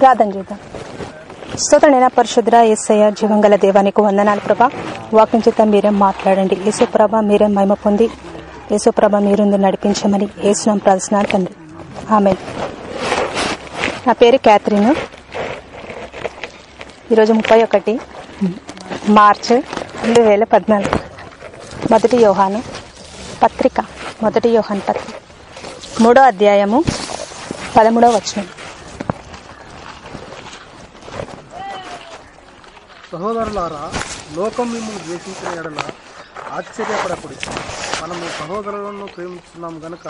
ప్రార్థన చేద్దాం. స్తోత్రనైనా పరిశుద్ర ఎస్ఐ జీవంగల దేవానికి వందనాలు ప్రభా. వాకింగ్ చేత మీరే మాట్లాడండి. యేసు ప్రభ మీరే మహిమ పొంది యేసు ప్రభ మీరుంది నడిపించమని యేసునాం ప్రార్థన తండ్రి. ఆమె నా పేరు క్యాథరిన్. ఈరోజు ముప్పై ఒకటి మార్చ్ రెండు వేల పద్నాలుగు. మొదటి యోహాను పత్రిక మొదటి యోహాన్ పత్రిక. మూడో అధ్యాయము పదమూడో వచనం. సహోదరులారా లోకం మిమ్మల్ని ద్వేషించిన ఎడల ఆశ్చర్యపడకుడి. మనము సహోదరులను ప్రేమిస్తున్నాము గనుక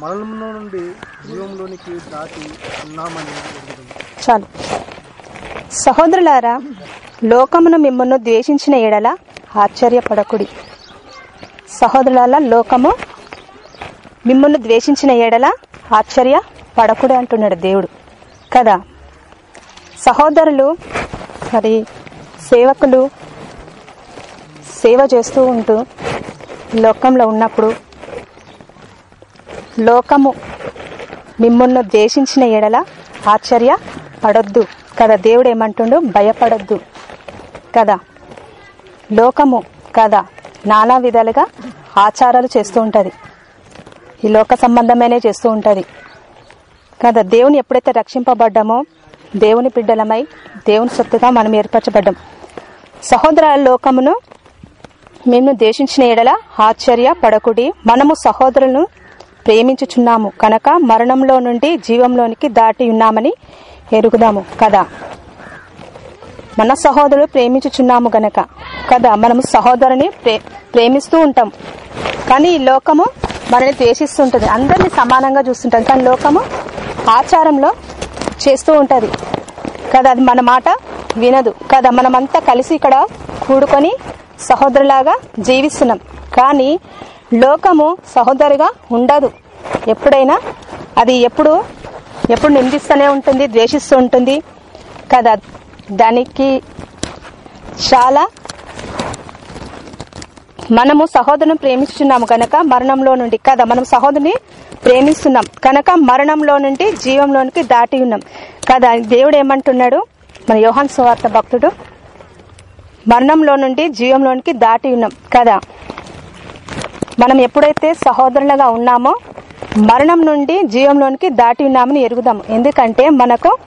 మరణంలో నుండి జీవంలోనికి దాటి ఉన్నామని చాలు. సహోదరులారా లోకమును మిమ్మల్ని ద్వేషించిన ఎడల ఆశ్చర్యపడకుడి. సహోదరులారా లోకము మిమ్మల్ని ద్వేషించిన ఎడల ఆశ్చర్య పడకుడి అంటున్నాడు దేవుడు. కదా? సహోదరులు మరి సేవకులు సేవ చేస్తూ ఉంటూ లోకంలో ఉన్నప్పుడు లోకము మిమ్మల్ని ద్వేషించిన ఎడల ఆశ్చర్య పడొద్దు. కదా దేవుడు ఏమంటుండు? భయపడొద్దు. కదా లోకము కదా నానా విధాలుగా ఆచారాలు చేస్తూ ఉంటుంది. ఈ లోక సంబంధమైనే చేస్తూ ఉంటుంది. కదా దేవుని ఎప్పుడైతే రక్షింపబడ్డామో దేవుని బిడ్డలమై దేవుని సొత్తుగా మనం ఏర్పరచబడ్డం. సహోదర లోకమును మేము దేశించిన ఎడల ఆశ్చర్య పడకుడి మనము సహోదరులను ప్రేమించుచున్నాము. కనుక మరణంలో నుండి జీవంలోనికి దాటి ఉన్నామని ఎరుగుదాము. కదా? మన సహోదరులు ప్రేమించుచున్నాము గనక. కదా? మనము సహోదరుని ప్రే ప్రేమిస్తూ ఉంటాం. కానీ ఈ లోకము మనల్ని ద్వేషిస్తుంటుంది అందరినీ సమానంగా చూస్తుంటుంది కానీ లోకము ఆచారంలో చేస్తూ ఉంటుంది. కదా అది మన మాట? వినదు. కదా మనమంతా కలిసి ఇక్కడ కూడుకొని సహోదరులాగా జీవిస్తున్నాం. కానీ లోకము సహోదరిగా ఉండదు. ఎప్పుడైనా అది ఎప్పుడు ఎప్పుడు నిందిస్తూనే ఉంటుంది ద్వేషిస్తూ ఉంటుంది. కదా దానికి చాలా మనము సహోదరుని ప్రేమిస్తున్నాము కనుక మరణంలో నుండి. కదా మనం సహోదరుని ప్రేమిస్తున్నాం. కనుక మరణంలో నుండి జీవంలోనికి దాటి ఉన్నాం. కదా దేవుడు ఏమంటున్నాడు? మన యోహాన్ సువార్త భక్తుడు మరణంలో నుండి జీవంలోనికి దాటి ఉన్నాం. కదా మనం ఎప్పుడైతే సహోదరులుగా ఉన్నామో మరణం నుండి జీవంలోనికి దాటి ఉన్నామని ఎరుగుదాం ఎందుకంటే మనకు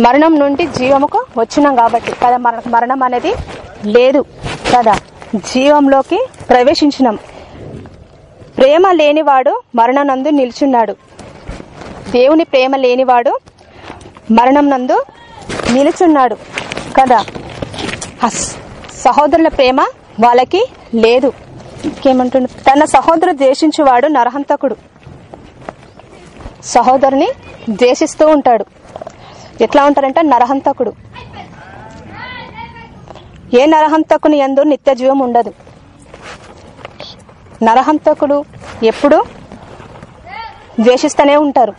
మరణం నుండి జీవముకు వచ్చినాం కాబట్టి. కదా మనకు మరణం అనేది లేదు. కదా జీవంలోకి ప్రవేశించినాం. ప్రేమ లేనివాడు మరణం నందు నిల్చున్నాడు. దేవుని ప్రేమ లేనివాడు మరణం నందు నిలుచున్నాడు కదా. సహోదరుల ప్రేమ వాళ్ళకి లేదు. ఇంకేమంటుండు? తన సహోదరు ద్వేషించేవాడు నరహంతకుడు. సహోదరుని ద్వేషిస్తూ ఉంటాడు. ఎట్లా ఉంటారంటే? నరహంతకుడు. ఏ నరహంతకుని ఎందు నిత్య జీవం ఉండదు. నరహంతకుడు ఎప్పుడు ద్వేషిస్తూనే ఉంటారు.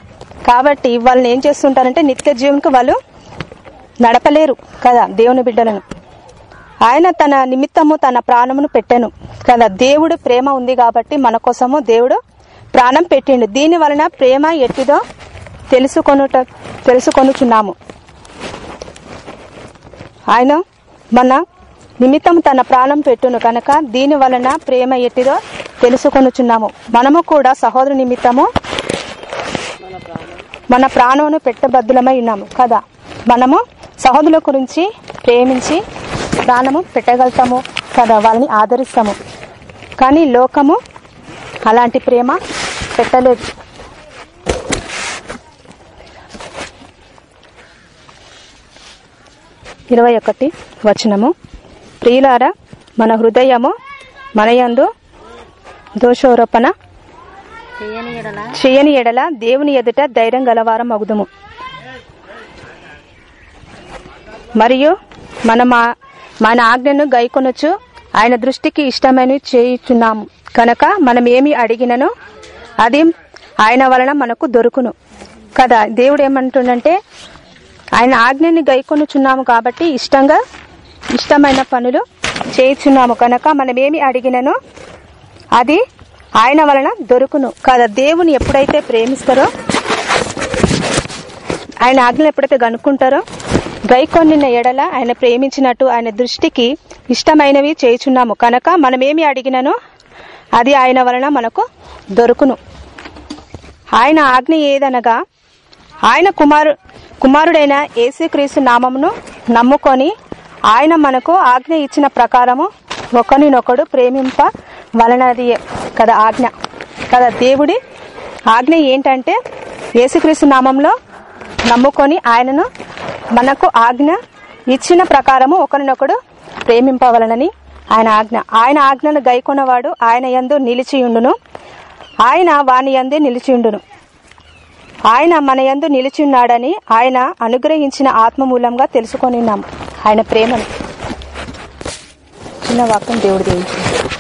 కాబట్టి వాళ్ళని ఏం చేస్తుంటారంటే నిత్య జీవనకు వాళ్ళు నడపలేరు కదా దేవుని బిడ్డలను. ఆయన తన నిమిత్తము తన ప్రాణమును పెట్టాను కదా. దేవుడు ప్రేమ ఉంది కాబట్టి మన కోసము దేవుడు ప్రాణం పెట్టిండు. దీని వలన ప్రేమ ఎట్టిదో తెలుసుకొనుట తెలుసుకొనుచున్నాము. ఆయన మన నిమిత్తం తన ప్రాణం పెట్టును కనుక దీని వలన ప్రేమ ఎట్టిదో తెలుసుకొనుచున్నాము. మనము కూడా సహోదరు నిమిత్తము మన ప్రాణమును పెట్టబద్దులమై ఉన్నాము. కదా? మనము సహోదరుల గురించి ప్రేమించి ప్రాణము పెట్టగలుగుతాము కదా? వాళ్ళని ఆదరిస్తాము. కానీ లోకము అలాంటి ప్రేమ పెట్టలేదు. ఇరవై ఒకటి వచనము. ప్రియులారా మన హృదయము మనయందు దోషారోపణ చేయని ఎడల. చేయని ఎడల దేవుని ఎదుట ధైర్యం గలవారం అగుదుము మరియు మన మన ఆజ్ఞను గైకొనొచ్చు ఆయన దృష్టికి ఇష్టమైనవి చేయుచున్నాము. కనుక మనం ఏమి అడిగినను అది ఆయన వలన మనకు దొరుకును. కదా దేవుడు ఏమంటుండంటే ఆయన ఆజ్ఞని గైకొనుచున్నాము కాబట్టి ఇష్టంగా ఇష్టమైన పనులు చేయుచున్నాము. కనుక మనం ఏమి అడిగినను అది ఆయన వలన దొరుకును. కదా దేవుని ఎప్పుడైతే ప్రేమిస్తారో ఆయన ఆజ్ఞలు ఎప్పుడైతే గనుక్కుంటారో గైకొన్నిన ఎడల ఆయన ప్రేమించినట్టు ఆయన దృష్టికి ఇష్టమైనవి చేయుచున్నాము. కనుక మనమేమి అడిగినను? అది ఆయన వలన మనకు దొరుకును. ఆయన ఆజ్ఞ ఏదనగా ఆయన కుమారు కుమారుడైన యేసుక్రీస్తు నామమును నమ్ముకొని ఆయన మనకు ఆజ్ఞ ఇచ్చిన ప్రకారము ఒకరినొకడు ప్రేమింప వలనది కదా ఆజ్ఞ. కదా దేవుడి ఆజ్ఞ ఏంటంటే యేసుక్రీస్తు నామంలో నమ్ముకొని ఆయనను మనకు ఆజ్ఞ ఇచ్చిన ప్రకారము ఒకరినొకడు ప్రేమింపవలనని ఆయన ఆజ్ఞ. ఆయన ఆజ్ఞను గైకొన్నవాడు ఆయన యందు నిలిచియుండును ఆయన వాని యందే నిలిచియుండును ఆయన మన యందు నిలిచిన్నాడని ఆయన అనుగ్రహించిన ఆత్మ మూలంగా తెలుసుకొనిన్నాం ఆయన ప్రేమను. చిన్న వాక్యం దేవుడు దీవించింది